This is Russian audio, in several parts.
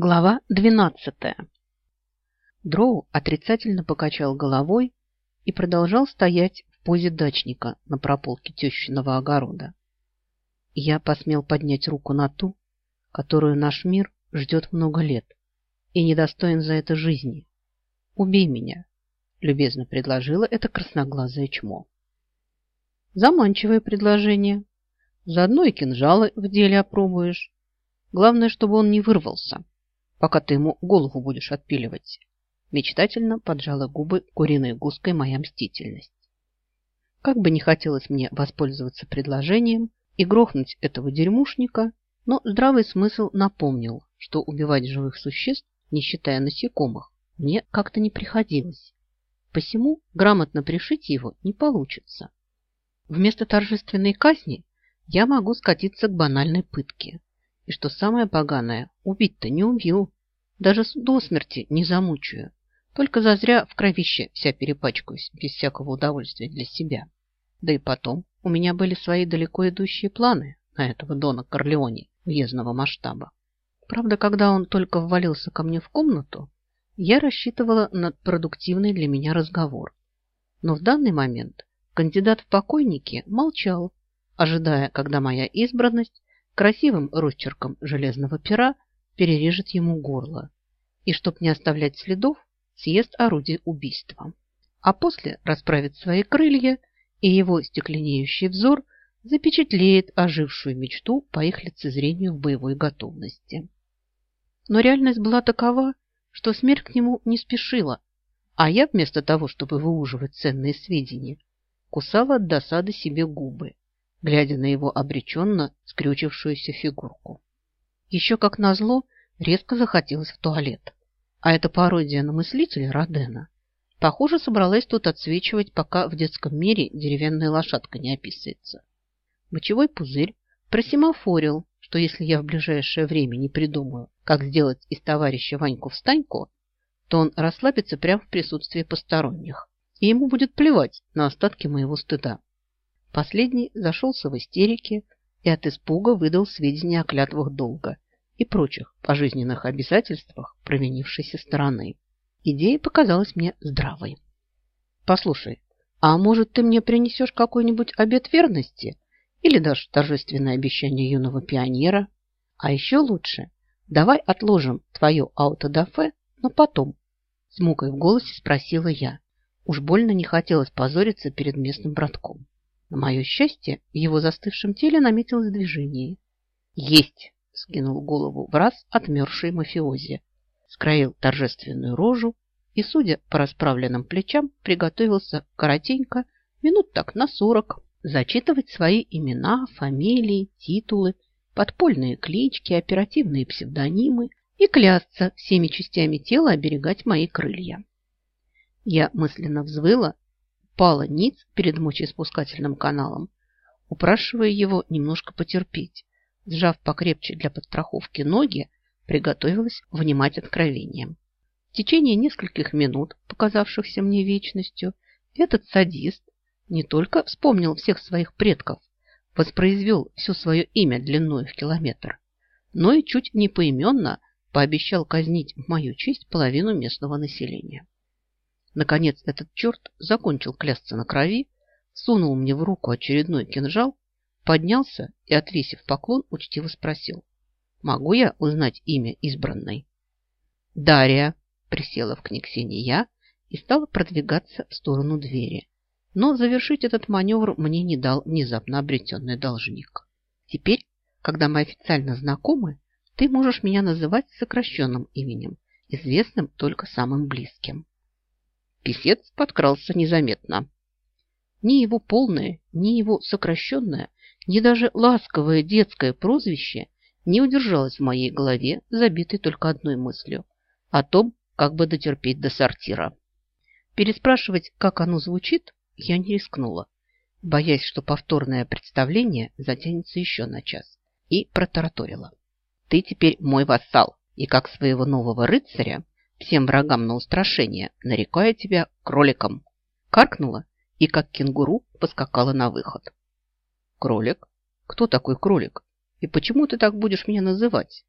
Глава двенадцатая. Дроу отрицательно покачал головой и продолжал стоять в позе дачника на прополке тещиного огорода. Я посмел поднять руку на ту, которую наш мир ждет много лет и недостоин за это жизни. Убей меня, любезно предложила это красноглазое чмо. Заманчивое предложение. Заодно и кинжалы в деле опробуешь. Главное, чтобы он не вырвался пока ты ему голову будешь отпиливать. Мечтательно поджала губы куриной гуской моя мстительность. Как бы не хотелось мне воспользоваться предложением и грохнуть этого дерьмушника, но здравый смысл напомнил, что убивать живых существ, не считая насекомых, мне как-то не приходилось. Посему грамотно пришить его не получится. Вместо торжественной казни я могу скатиться к банальной пытке. И что самое поганое, убить-то не убью. Даже до смерти не замучаю. Только зазря в кровище вся перепачкаюсь, без всякого удовольствия для себя. Да и потом, у меня были свои далеко идущие планы на этого Дона Корлеоне въездного масштаба. Правда, когда он только ввалился ко мне в комнату, я рассчитывала на продуктивный для меня разговор. Но в данный момент кандидат в покойники молчал, ожидая, когда моя избранность красивым росчерком железного пера перережет ему горло и, чтоб не оставлять следов, съест орудие убийства. А после расправит свои крылья, и его стекленеющий взор запечатлеет ожившую мечту по их лицезрению в боевой готовности. Но реальность была такова, что смерть к нему не спешила, а я вместо того, чтобы выуживать ценные сведения, кусала от досады себе губы глядя на его обреченно скрючившуюся фигурку. Еще как назло резко захотелось в туалет. А эта пародия на мыслителя Родена, похоже, собралась тут отсвечивать, пока в детском мире деревянная лошадка не описывается. Мочевой пузырь просимофорил, что если я в ближайшее время не придумаю, как сделать из товарища Ваньку встаньку, то он расслабится прямо в присутствии посторонних, и ему будет плевать на остатки моего стыда. Последний зашелся в истерике и от испуга выдал сведения о клятвах долга и прочих пожизненных обязательствах провинившейся стороны. Идея показалась мне здравой. «Послушай, а может, ты мне принесешь какой-нибудь обет верности или даже торжественное обещание юного пионера? А еще лучше, давай отложим твое аутодафе на потом», с мукой в голосе спросила я. Уж больно не хотелось позориться перед местным братком. На мое счастье, в его застывшем теле наметилось движение. «Есть!» – скинул голову в раз отмерший мафиози, скроил торжественную рожу и, судя по расправленным плечам, приготовился коротенько, минут так на сорок, зачитывать свои имена, фамилии, титулы, подпольные клички, оперативные псевдонимы и клясться всеми частями тела оберегать мои крылья. Я мысленно взвыла пала ниц перед мочеиспускательным каналом, упрашивая его немножко потерпеть. Сжав покрепче для подстраховки ноги, приготовилась внимать откровением. В течение нескольких минут, показавшихся мне вечностью, этот садист не только вспомнил всех своих предков, воспроизвел все свое имя длиной в километр, но и чуть не поименно пообещал казнить в мою честь половину местного населения. Наконец этот черт закончил клясться на крови, сунул мне в руку очередной кинжал, поднялся и, отвесив поклон, учтиво спросил. «Могу я узнать имя избранной?» «Дарья!» – присела в книгсине я и стала продвигаться в сторону двери. Но завершить этот маневр мне не дал внезапно обретенный должник. Теперь, когда мы официально знакомы, ты можешь меня называть сокращенным именем, известным только самым близким. Писец подкрался незаметно. Ни его полное, ни его сокращенное, ни даже ласковое детское прозвище не удержалось в моей голове, забитой только одной мыслью – о том, как бы дотерпеть до сортира. Переспрашивать, как оно звучит, я не рискнула, боясь, что повторное представление затянется еще на час, и протараторила. «Ты теперь мой вассал, и как своего нового рыцаря всем врагам на устрашение, нарекая тебя кроликом. Каркнула и, как кенгуру, поскакала на выход. Кролик? Кто такой кролик? И почему ты так будешь меня называть?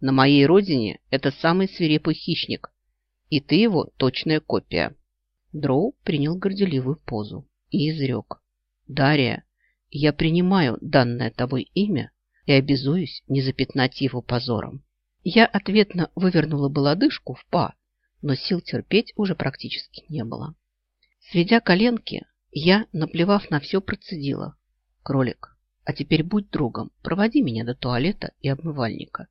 На моей родине это самый свирепый хищник, и ты его точная копия. Дроу принял горделивую позу и изрек. Дарья, я принимаю данное тобой имя и обязуюсь не запятнать его позором. Я ответно вывернула бы лодыжку в па, но сил терпеть уже практически не было. Сведя коленки, я, наплевав на все, процедила. «Кролик, а теперь будь другом, проводи меня до туалета и обмывальника».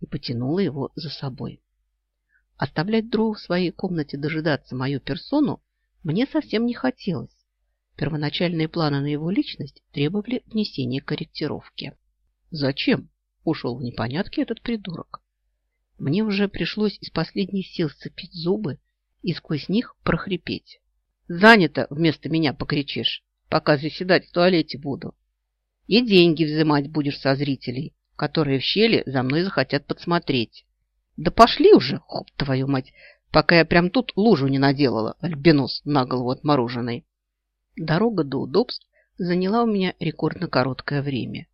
И потянула его за собой. Оставлять Дроу в своей комнате дожидаться мою персону мне совсем не хотелось. Первоначальные планы на его личность требовали внесения корректировки. Зачем? Ушел в непонятки этот придурок. Мне уже пришлось из последних сил сцепить зубы и сквозь них прохрипеть. Занято вместо меня покричишь, пока заседать в туалете буду. И деньги взимать будешь со зрителей, которые в щели за мной захотят подсмотреть. Да пошли уже, хоп, твою мать, пока я прям тут лужу не наделала, альбинос на голову отмороженный. Дорога до удобств заняла у меня рекордно короткое время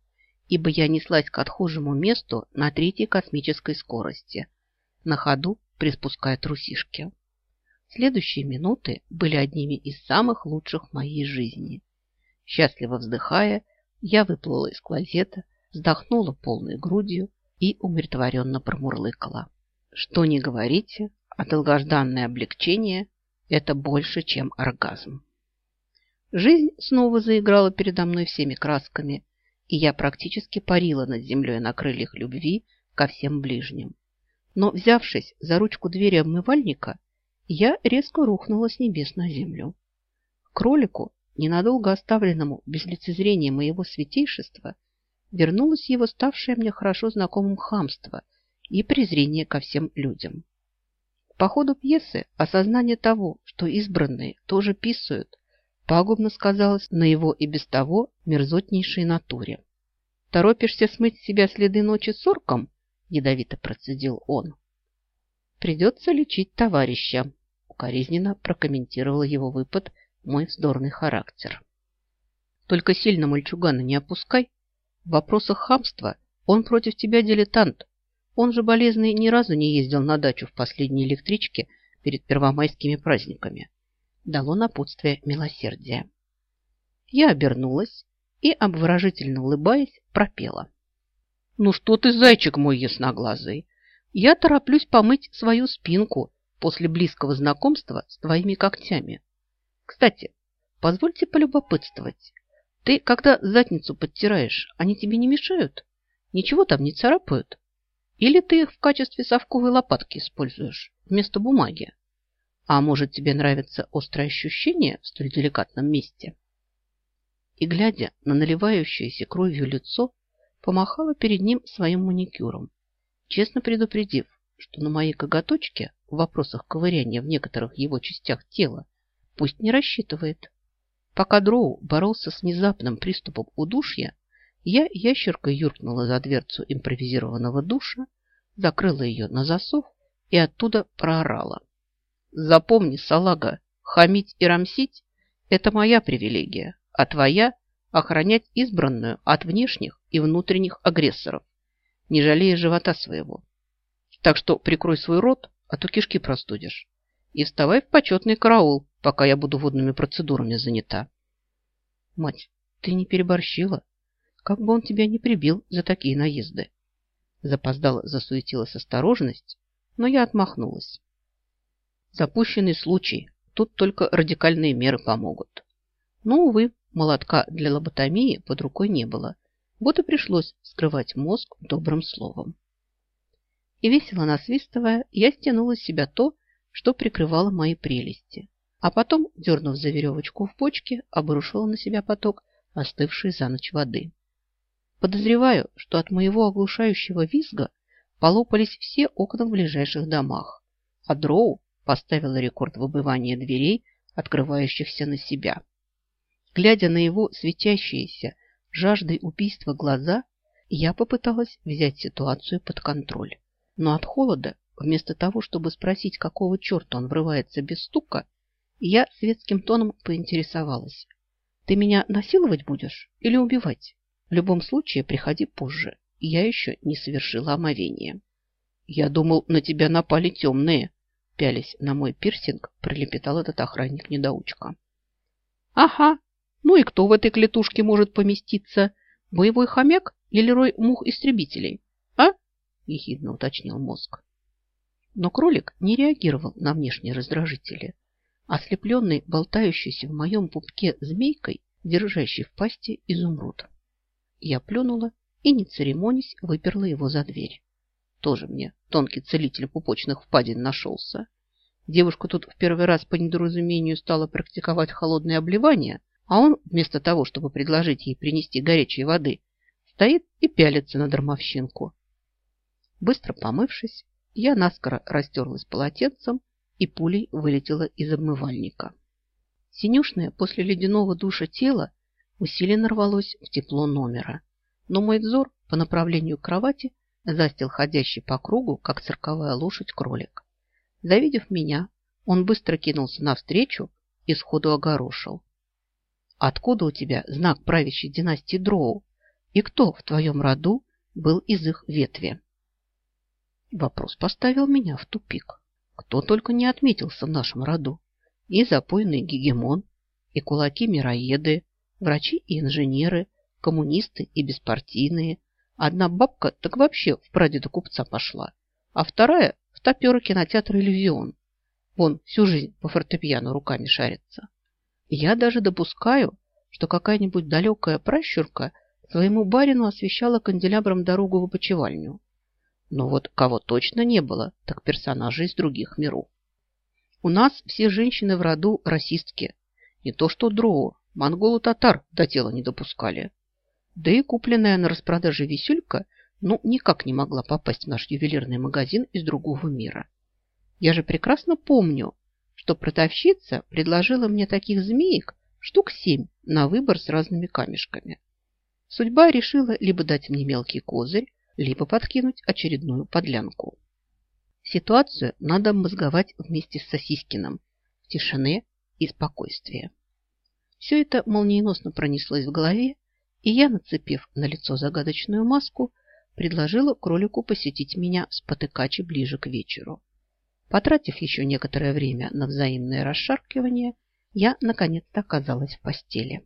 ибо я неслась к отхожему месту на третьей космической скорости, на ходу приспуская трусишки. Следующие минуты были одними из самых лучших в моей жизни. Счастливо вздыхая, я выплыла из клозета, вздохнула полной грудью и умиротворенно промурлыкала. Что не говорите, а долгожданное облегчение – это больше, чем оргазм. Жизнь снова заиграла передо мной всеми красками – и я практически парила над землей на крыльях любви ко всем ближним. Но, взявшись за ручку двери обмывальника, я резко рухнула с небес на землю. кролику, ненадолго оставленному без лицезрения моего святейшества, вернулось его ставшее мне хорошо знакомым хамство и презрение ко всем людям. По ходу пьесы осознание того, что избранные тоже писают, пагубно сказалось на его и без того мерзотнейшей натуре. «Торопишься смыть с себя следы ночи с орком?» – ядовито процедил он. «Придется лечить товарища», – укоризненно прокомментировал его выпад мой вздорный характер. «Только сильно мальчугана не опускай. В вопросах хамства он против тебя дилетант. Он же болезный ни разу не ездил на дачу в последней электричке перед первомайскими праздниками дало напутствие милосердия. Я обернулась и, обворожительно улыбаясь, пропела. «Ну что ты, зайчик мой ясноглазый, я тороплюсь помыть свою спинку после близкого знакомства с твоими когтями. Кстати, позвольте полюбопытствовать. Ты, когда задницу подтираешь, они тебе не мешают? Ничего там не царапают? Или ты их в качестве совковой лопатки используешь вместо бумаги? А может, тебе нравится острое ощущение в столь деликатном месте? И, глядя на наливающееся кровью лицо, помахала перед ним своим маникюром, честно предупредив, что на моей коготочке в вопросах ковыряния в некоторых его частях тела пусть не рассчитывает. Пока Дроу боролся с внезапным приступом удушья, я ящеркой юркнула за дверцу импровизированного душа, закрыла ее на засов и оттуда проорала. Запомни, салага, хамить и рамсить – это моя привилегия, а твоя – охранять избранную от внешних и внутренних агрессоров, не жалея живота своего. Так что прикрой свой рот, а то кишки простудишь. И вставай в почетный караул, пока я буду водными процедурами занята. Мать, ты не переборщила? Как бы он тебя не прибил за такие наезды? Запоздала, засуетилась осторожность, но я отмахнулась. Запущенный случай. Тут только радикальные меры помогут. Но, увы, молотка для лоботомии под рукой не было. Вот и пришлось скрывать мозг добрым словом. И весело насвистывая, я стянула с себя то, что прикрывало мои прелести. А потом, дернув за веревочку в почке, обрушила на себя поток остывшей за ночь воды. Подозреваю, что от моего оглушающего визга полопались все окна в ближайших домах, а дроу поставила рекорд выбывания дверей, открывающихся на себя. Глядя на его светящиеся жаждой убийства глаза, я попыталась взять ситуацию под контроль. Но от холода, вместо того, чтобы спросить, какого черта он врывается без стука, я светским тоном поинтересовалась. «Ты меня насиловать будешь или убивать? В любом случае приходи позже, я еще не совершила омовение». Я думал, на тебя напали темные. Пялись на мой пирсинг, прилепетал этот охранник-недоучка. Ага, ну и кто в этой клетушке может поместиться? Боевой хомяк или рой мух-истребителей? А? Ехидно уточнил мозг. Но кролик не реагировал на внешние раздражители. Ослепленный, болтающийся в моем пупке змейкой, держащий в пасти изумруд. Я плюнула и, не церемонясь, выперла его за дверь. Тоже мне тонкий целитель пупочных впадин нашелся. Девушка тут в первый раз по недоразумению стала практиковать холодное обливание, а он, вместо того, чтобы предложить ей принести горячей воды, стоит и пялится на дармовщинку. Быстро помывшись, я наскоро растерлась полотенцем и пулей вылетела из обмывальника. Синюшное после ледяного душа тело усиленно рвалось в тепло номера, но мой взор по направлению к кровати застил ходящий по кругу, как цирковая лошадь, кролик. Завидев меня, он быстро кинулся навстречу и сходу огорошил. «Откуда у тебя знак правящей династии Дроу? И кто в твоем роду был из их ветви?» Вопрос поставил меня в тупик. Кто только не отметился в нашем роду. И запойный гегемон, и кулаки-мироеды, врачи и инженеры, коммунисты и беспартийные. Одна бабка так вообще в прадеда купца пошла, а вторая в топера кинотеатра «Иллюзион». Вон всю жизнь по фортепиано руками шарится. Я даже допускаю, что какая-нибудь далекая пращурка своему барину освещала канделябром дорогу в опочивальню. Но вот кого точно не было, так персонажи из других миров. У нас все женщины в роду расистки. Не то что дроу, монголу-татар до тела не допускали. Да и купленная на распродаже висюлька ну никак не могла попасть в наш ювелирный магазин из другого мира. Я же прекрасно помню, что продавщица предложила мне таких змеек штук семь на выбор с разными камешками. Судьба решила либо дать мне мелкий козырь, либо подкинуть очередную подлянку. Ситуацию надо мозговать вместе с Сосискиным в тишине и спокойствии. Все это молниеносно пронеслось в голове, и я, нацепив на лицо загадочную маску, предложила кролику посетить меня с потыкачи ближе к вечеру. Потратив еще некоторое время на взаимное расшаркивание, я наконец-то оказалась в постели.